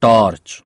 torch